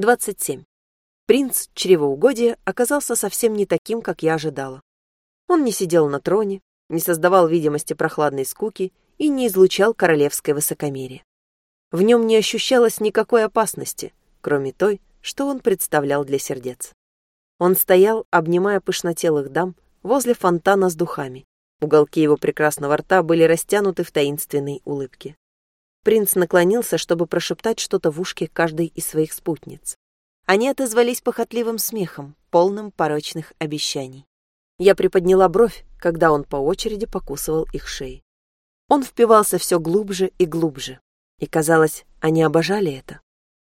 27. Принц чревоугодия оказался совсем не таким, как я ожидала. Он не сидел на троне, не создавал видимости прохладной скуки и не излучал королевское высокомерие. В нем не ощущалось никакой опасности, кроме той, что он представлял для сердец. Он стоял, обнимая пышнотелых дам, возле фонтана с духами. Уголки его прекрасного рта были растянуты в таинственной улыбке. Принц наклонился, чтобы прошептать что-то в ушке каждой из своих спутниц. Они отозвались похотливым смехом, полным порочных обещаний. Я приподняла бровь, когда он по очереди покусывал их шеи. Он впивался все глубже и глубже, и, казалось, они обожали это.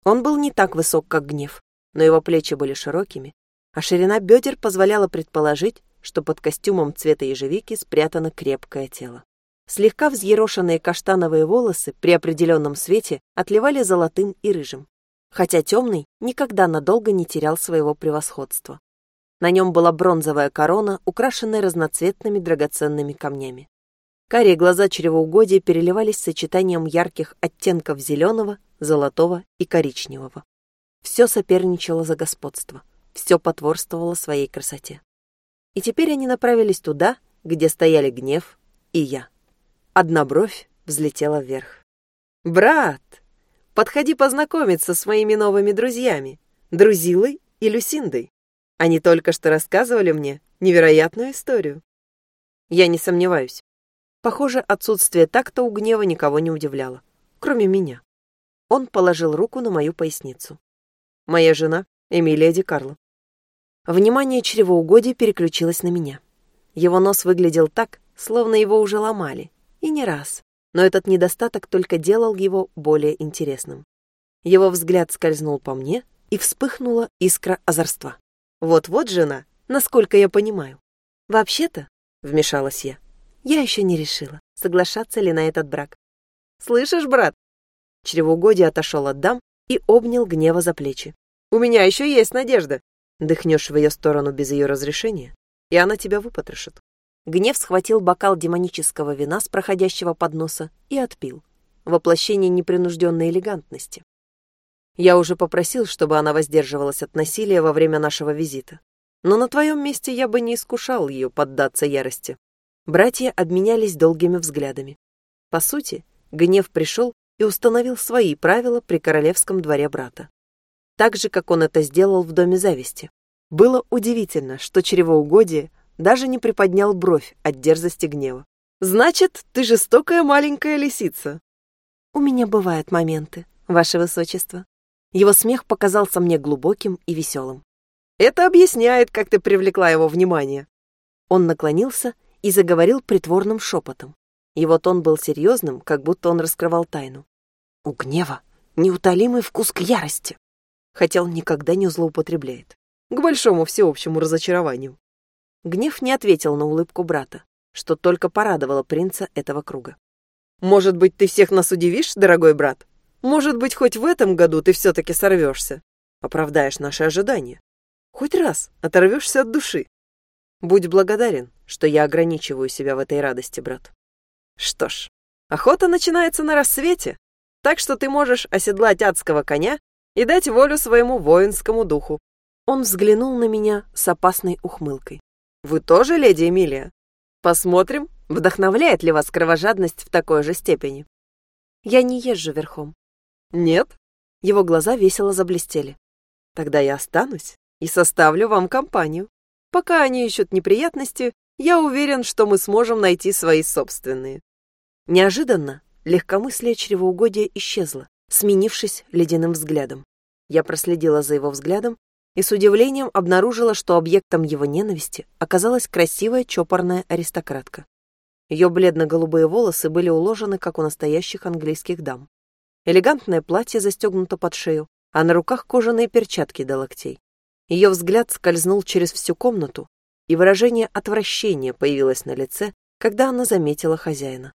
Он был не так высок, как гнев, но его плечи были широкими, а ширина бедер позволяла предположить, что под костюмом цвета ежевики спрятано крепкое тело. Слегка взъерошенные каштановые волосы при определенном свете отливали золотым и рыжим хотя темный никогда надолго не терял своего превосходства. На нем была бронзовая корона, украшенная разноцветными драгоценными камнями. Карие глаза чревоугодия переливались сочетанием ярких оттенков зеленого, золотого и коричневого. Все соперничало за господство, все потворствовало своей красоте. И теперь они направились туда, где стояли гнев и я. Одна бровь взлетела вверх. «Брат!» Подходи познакомиться с моими новыми друзьями, Друзилой и Люсиндой. Они только что рассказывали мне невероятную историю. Я не сомневаюсь. Похоже, отсутствие такта у гнева никого не удивляло, кроме меня. Он положил руку на мою поясницу. Моя жена Эмилия Ди Карло. Внимание чревоугодия переключилось на меня. Его нос выглядел так, словно его уже ломали, и не раз но этот недостаток только делал его более интересным. Его взгляд скользнул по мне, и вспыхнула искра озорства. «Вот-вот, жена, насколько я понимаю». «Вообще-то», — вмешалась я, — «я еще не решила, соглашаться ли на этот брак». «Слышишь, брат?» Чревоугодие отошел от дам и обнял гнева за плечи. «У меня еще есть надежда. Дыхнешь в ее сторону без ее разрешения, и она тебя выпотрошит». Гнев схватил бокал демонического вина с проходящего подноса и отпил. Воплощение непринужденной элегантности. Я уже попросил, чтобы она воздерживалась от насилия во время нашего визита. Но на твоем месте я бы не искушал ее поддаться ярости. Братья обменялись долгими взглядами. По сути, гнев пришел и установил свои правила при королевском дворе брата. Так же, как он это сделал в Доме Зависти. Было удивительно, что чревоугодие даже не приподнял бровь от дерзости гнева. «Значит, ты жестокая маленькая лисица». «У меня бывают моменты, ваше высочество». Его смех показался мне глубоким и веселым. «Это объясняет, как ты привлекла его внимание». Он наклонился и заговорил притворным шепотом. Его тон был серьезным, как будто он раскрывал тайну. У гнева неутолимый вкус к ярости, хотя он никогда не злоупотребляет. К большому всеобщему разочарованию. Гнев не ответил на улыбку брата, что только порадовало принца этого круга. «Может быть, ты всех нас удивишь, дорогой брат? Может быть, хоть в этом году ты все-таки сорвешься, оправдаешь наши ожидания. Хоть раз оторвешься от души. Будь благодарен, что я ограничиваю себя в этой радости, брат. Что ж, охота начинается на рассвете, так что ты можешь оседлать адского коня и дать волю своему воинскому духу. Он взглянул на меня с опасной ухмылкой. Вы тоже, леди Эмилия? Посмотрим, вдохновляет ли вас кровожадность в такой же степени. Я не езжу верхом. Нет? Его глаза весело заблестели. Тогда я останусь и составлю вам компанию. Пока они ищут неприятности, я уверен, что мы сможем найти свои собственные. Неожиданно легкомыслие чревоугодия исчезло, сменившись ледяным взглядом. Я проследила за его взглядом и с удивлением обнаружила, что объектом его ненависти оказалась красивая чопорная аристократка. Ее бледно-голубые волосы были уложены, как у настоящих английских дам. Элегантное платье застегнуто под шею, а на руках кожаные перчатки до локтей. Ее взгляд скользнул через всю комнату, и выражение отвращения появилось на лице, когда она заметила хозяина.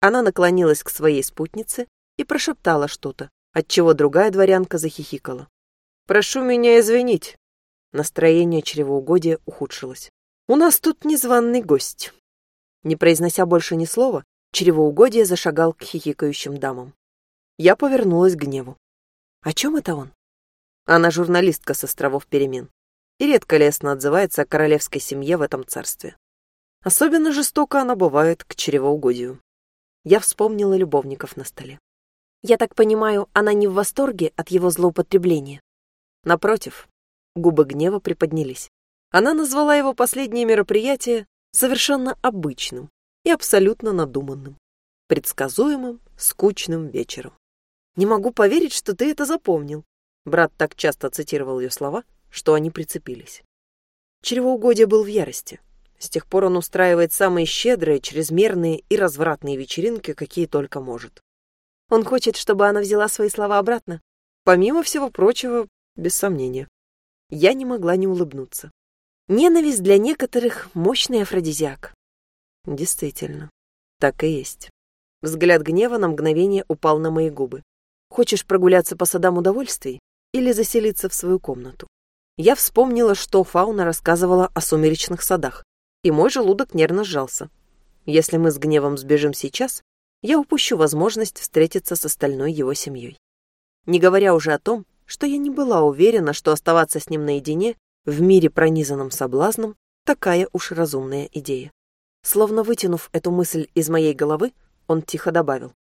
Она наклонилась к своей спутнице и прошептала что-то, отчего другая дворянка захихикала. Прошу меня извинить. Настроение чревоугодия ухудшилось. У нас тут незваный гость. Не произнося больше ни слова, чревоугодие зашагал к хихикающим дамам. Я повернулась к гневу. О чем это он? Она журналистка с островов Перемен. И редко лестно отзывается о королевской семье в этом царстве. Особенно жестоко она бывает к чревоугодию. Я вспомнила любовников на столе. Я так понимаю, она не в восторге от его злоупотребления? Напротив, губы гнева приподнялись. Она назвала его последнее мероприятие совершенно обычным и абсолютно надуманным, предсказуемым, скучным вечером. «Не могу поверить, что ты это запомнил». Брат так часто цитировал ее слова, что они прицепились. Чревоугодие был в ярости. С тех пор он устраивает самые щедрые, чрезмерные и развратные вечеринки, какие только может. Он хочет, чтобы она взяла свои слова обратно. Помимо всего прочего, без сомнения. Я не могла не улыбнуться. Ненависть для некоторых — мощный афродизиак. Действительно, так и есть. Взгляд гнева на мгновение упал на мои губы. Хочешь прогуляться по садам удовольствий или заселиться в свою комнату? Я вспомнила, что Фауна рассказывала о сумеречных садах, и мой желудок нервно сжался. Если мы с гневом сбежим сейчас, я упущу возможность встретиться с остальной его семьей. Не говоря уже о том, что я не была уверена, что оставаться с ним наедине в мире, пронизанном соблазном, такая уж разумная идея. Словно вытянув эту мысль из моей головы, он тихо добавил.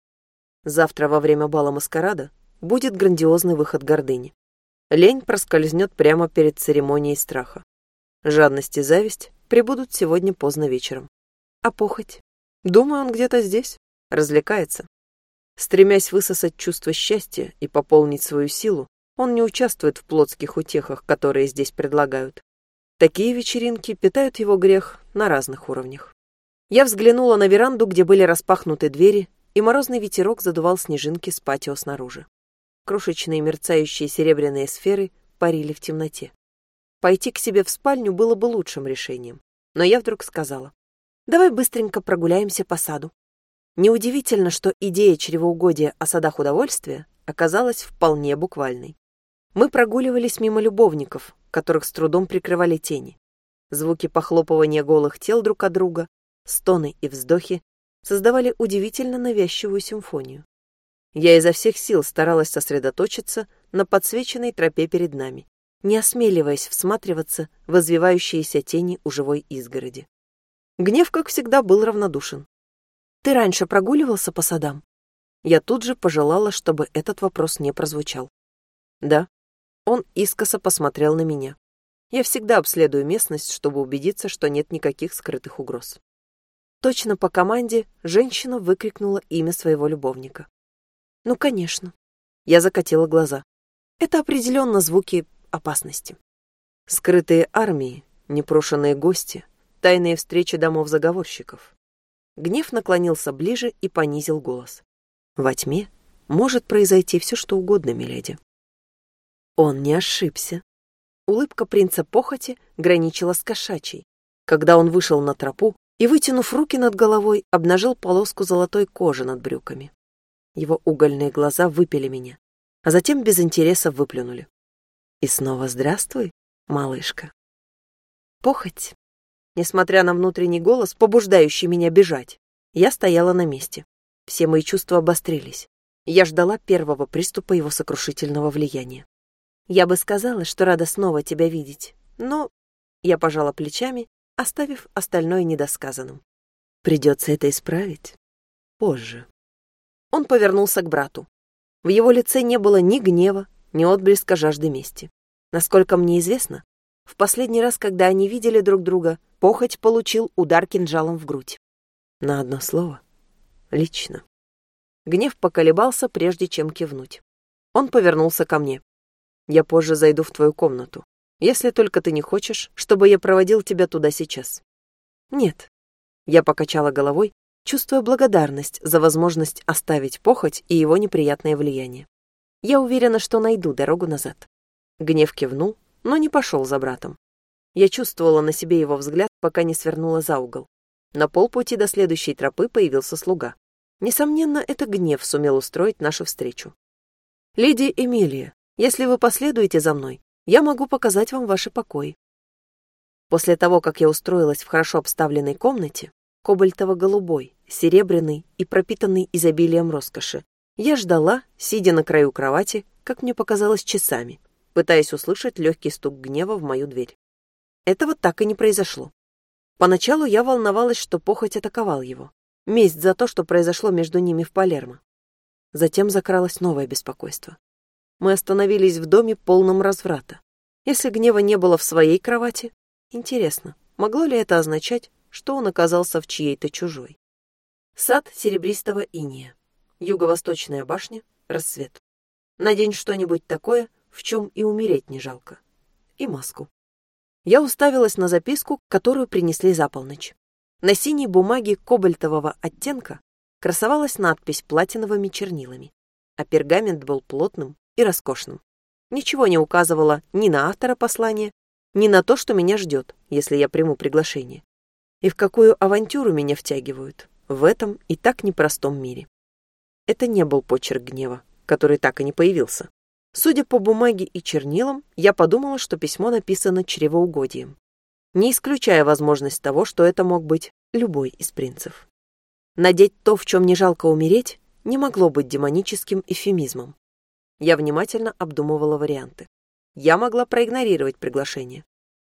Завтра во время бала маскарада будет грандиозный выход гордыни. Лень проскользнет прямо перед церемонией страха. Жадность и зависть прибудут сегодня поздно вечером. А похоть? Думаю, он где-то здесь, развлекается. Стремясь высосать чувство счастья и пополнить свою силу, он не участвует в плотских утехах, которые здесь предлагают. Такие вечеринки питают его грех на разных уровнях. Я взглянула на веранду, где были распахнуты двери, и морозный ветерок задувал снежинки с патио снаружи. Крошечные мерцающие серебряные сферы парили в темноте. Пойти к себе в спальню было бы лучшим решением, но я вдруг сказала, «Давай быстренько прогуляемся по саду». Неудивительно, что идея чревоугодия о садах удовольствия оказалась вполне буквальной. Мы прогуливались мимо любовников, которых с трудом прикрывали тени. Звуки похлопывания голых тел друг от друга, стоны и вздохи создавали удивительно навязчивую симфонию. Я изо всех сил старалась сосредоточиться на подсвеченной тропе перед нами, не осмеливаясь всматриваться в извивающиеся тени у живой изгороди. Гнев, как всегда, был равнодушен. «Ты раньше прогуливался по садам?» Я тут же пожелала, чтобы этот вопрос не прозвучал. «Да». Он искоса посмотрел на меня. Я всегда обследую местность, чтобы убедиться, что нет никаких скрытых угроз. Точно по команде женщина выкрикнула имя своего любовника. Ну, конечно. Я закатила глаза. Это определенно звуки опасности. Скрытые армии, непрошенные гости, тайные встречи домов заговорщиков. Гнев наклонился ближе и понизил голос. Во тьме может произойти все, что угодно, миледи. Он не ошибся. Улыбка принца похоти граничила с кошачьей. Когда он вышел на тропу, и, вытянув руки над головой, обнажил полоску золотой кожи над брюками. Его угольные глаза выпили меня, а затем без интереса выплюнули. И снова здравствуй, малышка. Похоть. Несмотря на внутренний голос, побуждающий меня бежать, я стояла на месте. Все мои чувства обострились. Я ждала первого приступа его сокрушительного влияния. Я бы сказала, что рада снова тебя видеть, но... Я пожала плечами оставив остальное недосказанным. Придется это исправить позже. Он повернулся к брату. В его лице не было ни гнева, ни отблеска жажды мести. Насколько мне известно, в последний раз, когда они видели друг друга, похоть получил удар кинжалом в грудь. На одно слово. Лично. Гнев поколебался, прежде чем кивнуть. Он повернулся ко мне. «Я позже зайду в твою комнату если только ты не хочешь, чтобы я проводил тебя туда сейчас. Нет. Я покачала головой, чувствуя благодарность за возможность оставить похоть и его неприятное влияние. Я уверена, что найду дорогу назад. Гнев кивнул, но не пошел за братом. Я чувствовала на себе его взгляд, пока не свернула за угол. На полпути до следующей тропы появился слуга. Несомненно, это гнев сумел устроить нашу встречу. «Леди Эмилия, если вы последуете за мной, я могу показать вам ваши покои. После того, как я устроилась в хорошо обставленной комнате, кобальтово-голубой, серебряный и пропитанный изобилием роскоши, я ждала, сидя на краю кровати, как мне показалось, часами, пытаясь услышать легкий стук гнева в мою дверь. Этого так и не произошло. Поначалу я волновалась, что похоть атаковал его. Месть за то, что произошло между ними в Палермо. Затем закралось новое беспокойство. Мы остановились в доме полном разврата. Если гнева не было в своей кровати, интересно, могло ли это означать, что он оказался в чьей-то чужой? Сад серебристого иния. Юго-восточная башня. Рассвет. Надень что-нибудь такое, в чем и умереть не жалко. И маску. Я уставилась на записку, которую принесли за полночь. На синей бумаге кобальтового оттенка красовалась надпись платиновыми чернилами, а пергамент был плотным и роскошным. Ничего не указывало ни на автора послания, ни на то, что меня ждет, если я приму приглашение. И в какую авантюру меня втягивают в этом и так непростом мире. Это не был почерк гнева, который так и не появился. Судя по бумаге и чернилам, я подумала, что письмо написано чревоугодием, не исключая возможность того, что это мог быть любой из принцев. Надеть то, в чем не жалко умереть, не могло быть демоническим эфемизмом. Я внимательно обдумывала варианты. Я могла проигнорировать приглашение.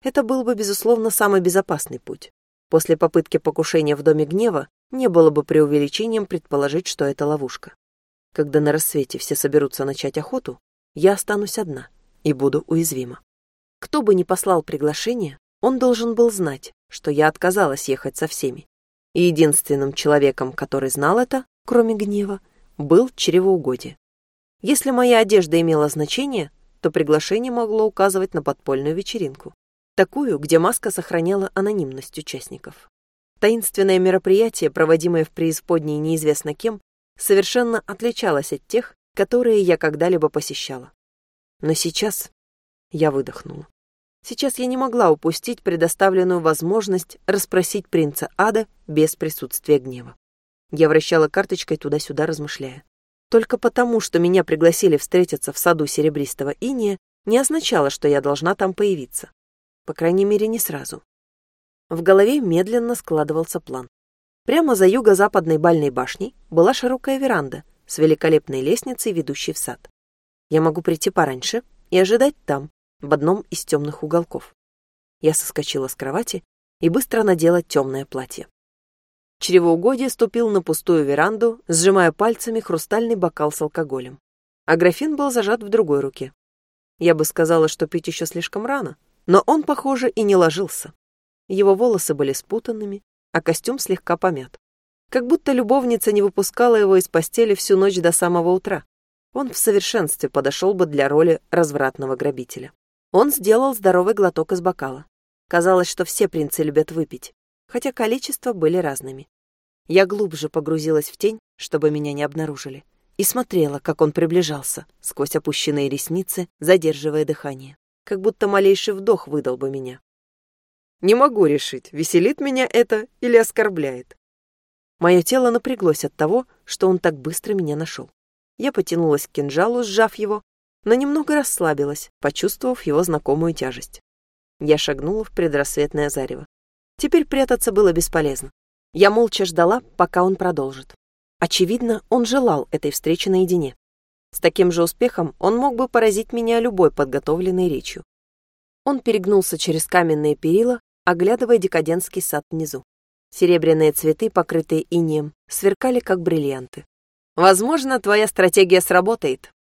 Это был бы, безусловно, самый безопасный путь. После попытки покушения в Доме Гнева не было бы преувеличением предположить, что это ловушка. Когда на рассвете все соберутся начать охоту, я останусь одна и буду уязвима. Кто бы ни послал приглашение, он должен был знать, что я отказалась ехать со всеми. И единственным человеком, который знал это, кроме гнева, был чревоугодие. Если моя одежда имела значение, то приглашение могло указывать на подпольную вечеринку. Такую, где маска сохраняла анонимность участников. Таинственное мероприятие, проводимое в преисподней неизвестно кем, совершенно отличалось от тех, которые я когда-либо посещала. Но сейчас я выдохнула. Сейчас я не могла упустить предоставленную возможность расспросить принца Ада без присутствия гнева. Я вращала карточкой туда-сюда, размышляя. Только потому, что меня пригласили встретиться в саду серебристого иния, не означало, что я должна там появиться. По крайней мере, не сразу. В голове медленно складывался план. Прямо за юго-западной бальной башней была широкая веранда с великолепной лестницей, ведущей в сад. Я могу прийти пораньше и ожидать там, в одном из темных уголков. Я соскочила с кровати и быстро надела темное платье. Чревоугодие ступил на пустую веранду, сжимая пальцами хрустальный бокал с алкоголем. А графин был зажат в другой руке. Я бы сказала, что пить еще слишком рано, но он, похоже, и не ложился. Его волосы были спутанными, а костюм слегка помят. Как будто любовница не выпускала его из постели всю ночь до самого утра. Он в совершенстве подошел бы для роли развратного грабителя. Он сделал здоровый глоток из бокала. Казалось, что все принцы любят выпить, хотя количества были разными. Я глубже погрузилась в тень, чтобы меня не обнаружили, и смотрела, как он приближался, сквозь опущенные ресницы, задерживая дыхание, как будто малейший вдох выдал бы меня. Не могу решить, веселит меня это или оскорбляет. Мое тело напряглось от того, что он так быстро меня нашел. Я потянулась к кинжалу, сжав его, но немного расслабилась, почувствовав его знакомую тяжесть. Я шагнула в предрассветное зарево. Теперь прятаться было бесполезно. Я молча ждала, пока он продолжит. Очевидно, он желал этой встречи наедине. С таким же успехом он мог бы поразить меня любой подготовленной речью. Он перегнулся через каменные перила, оглядывая декадентский сад внизу. Серебряные цветы, покрытые инеем, сверкали как бриллианты. «Возможно, твоя стратегия сработает».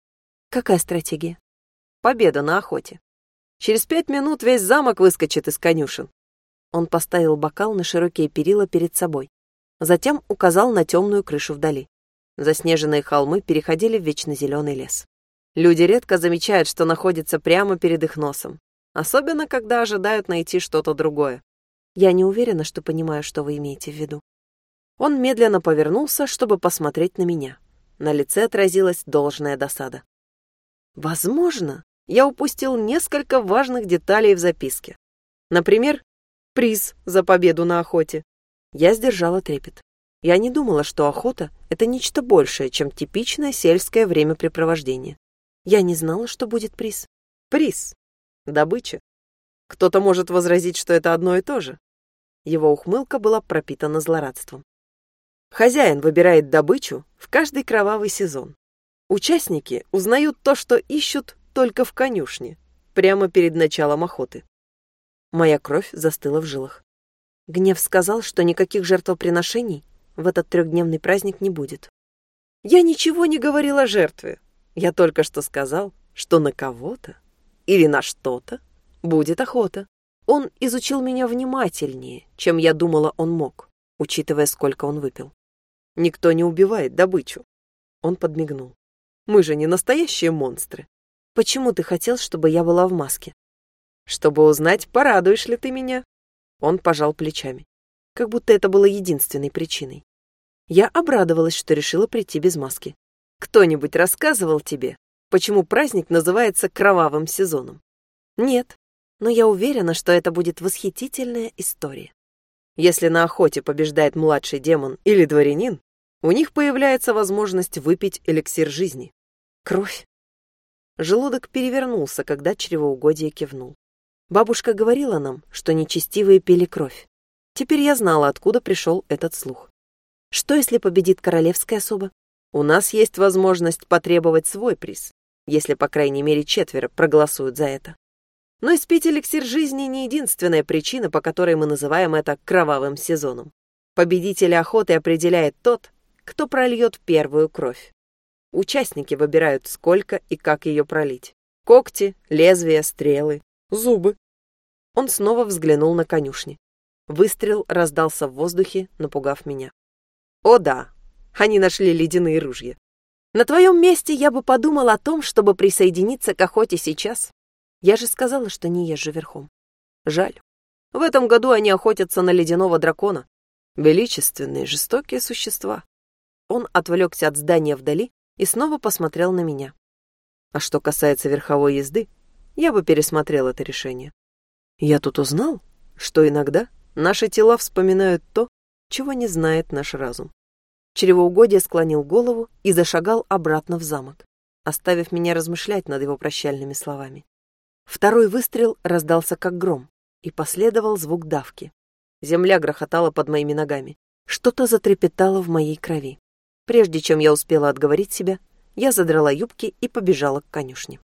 «Какая стратегия?» «Победа на охоте. Через пять минут весь замок выскочит из конюшен». Он поставил бокал на широкие перила перед собой. Затем указал на темную крышу вдали. Заснеженные холмы переходили в вечно зеленый лес. Люди редко замечают, что находится прямо перед их носом особенно когда ожидают найти что-то другое. Я не уверена, что понимаю, что вы имеете в виду. Он медленно повернулся, чтобы посмотреть на меня. На лице отразилась должная досада. Возможно, я упустил несколько важных деталей в записке. Например, приз за победу на охоте. Я сдержала трепет. Я не думала, что охота — это нечто большее, чем типичное сельское времяпрепровождение. Я не знала, что будет приз. Приз добыча. Кто-то может возразить, что это одно и то же. Его ухмылка была пропитана злорадством. Хозяин выбирает добычу в каждый кровавый сезон. Участники узнают то, что ищут только в конюшне, прямо перед началом охоты. Моя кровь застыла в жилах. Гнев сказал, что никаких жертвоприношений в этот трехдневный праздник не будет. Я ничего не говорил о жертве. Я только что сказал, что на кого-то или на что-то будет охота. Он изучил меня внимательнее, чем я думала он мог, учитывая, сколько он выпил. Никто не убивает добычу. Он подмигнул. Мы же не настоящие монстры. Почему ты хотел, чтобы я была в маске? Чтобы узнать, порадуешь ли ты меня. Он пожал плечами, как будто это было единственной причиной. Я обрадовалась, что решила прийти без маски. Кто-нибудь рассказывал тебе, почему праздник называется кровавым сезоном? Нет, но я уверена, что это будет восхитительная история. Если на охоте побеждает младший демон или дворянин, у них появляется возможность выпить эликсир жизни. Кровь. Желудок перевернулся, когда чревоугодие кивнул. Бабушка говорила нам, что нечестивые пили кровь. Теперь я знала, откуда пришел этот слух. Что, если победит королевская особа? У нас есть возможность потребовать свой приз, если, по крайней мере, четверо проголосуют за это. Но испить эликсир жизни не единственная причина, по которой мы называем это кровавым сезоном. Победителя охоты определяет тот, кто прольет первую кровь. Участники выбирают, сколько и как ее пролить. Когти, лезвия, стрелы, зубы. Он снова взглянул на конюшни. Выстрел раздался в воздухе, напугав меня. О да, они нашли ледяные ружья. На твоем месте я бы подумал о том, чтобы присоединиться к охоте сейчас, я же сказала, что не езжу верхом. Жаль. В этом году они охотятся на ледяного дракона. Величественные, жестокие существа. Он отвлекся от здания вдали и снова посмотрел на меня. А что касается верховой езды, я бы пересмотрел это решение. Я тут узнал, что иногда наши тела вспоминают то, чего не знает наш разум. Чревоугодие склонил голову и зашагал обратно в замок, оставив меня размышлять над его прощальными словами. Второй выстрел раздался как гром, и последовал звук давки. Земля грохотала под моими ногами. Что-то затрепетало в моей крови. Прежде чем я успела отговорить себя, я задрала юбки и побежала к конюшне.